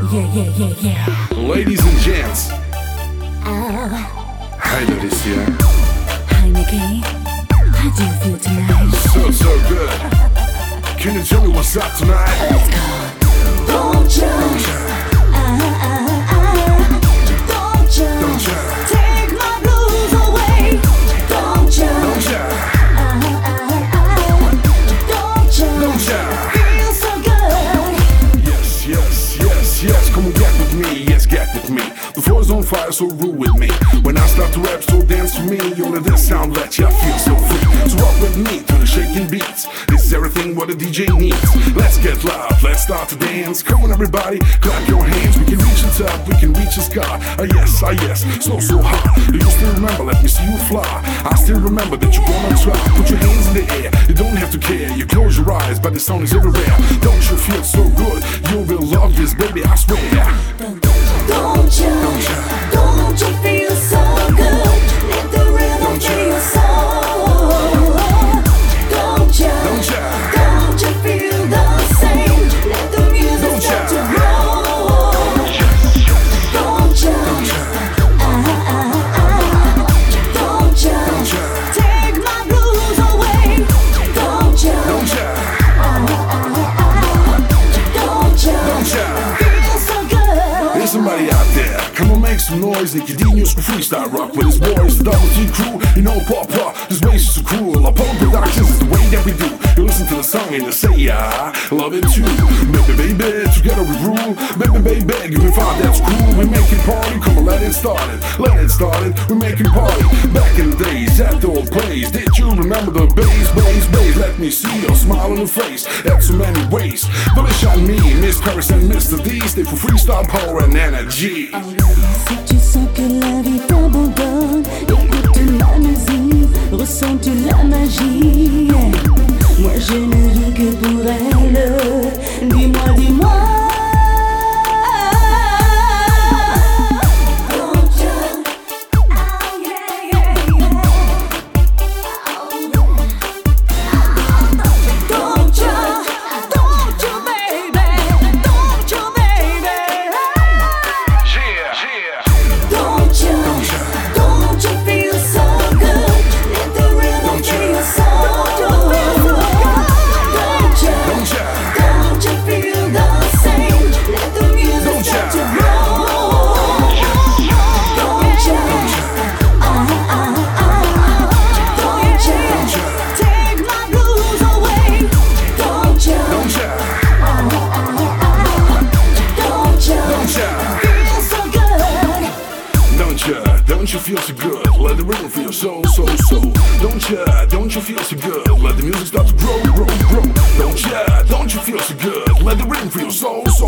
Yeah, yeah, yeah, yeah. Ladies and gents, Oh, hi Laetitia. hi Nikki. How do you feel tonight? So, so good. Can you tell me what's up tonight? Let's go. Fire, so rule with me. When I start to rap, so dance to me. Only this sound let ya feel so free. So rock with me to the shaking beats. This is everything what a DJ needs. Let's get loud, let's start to dance. Come on, everybody, clap your hands. We can reach the top, we can reach the sky. Ah yes, ah yes, so so high. Do you still remember? Let me see you fly. I still remember that you're gonna try. Put your hands in the air. You don't have to care. You close your eyes, but the sound is everywhere. Don't you feel so good? You will love this, baby. I swear. Don't you? Don't make some noise. News for freestyle rock with his boys. The double T crew, you know, pop pop. This way is so cool. Apollo Productions is the way that we do. You listen to the song and you say, yeah, love it too. Baby, baby, together we rule. Baby, baby, give me five, that's cool. We making party, come on, let it start it. Let it start it, we making party. Back in the days, at the old place. Did you remember the bass, bass, bass? Let me see your smile on your face. At so many ways. Felicia and me, Miss Paris and Mr. D. Stay for freestyle power and energy. Je ne Don't you feel so good? Let the rhythm feel so, so, so. Don't ya? Don't you feel so good? Let the music start to grow, grow, grow. Don't ya? Don't you feel so good? Let the rhythm feel so, so,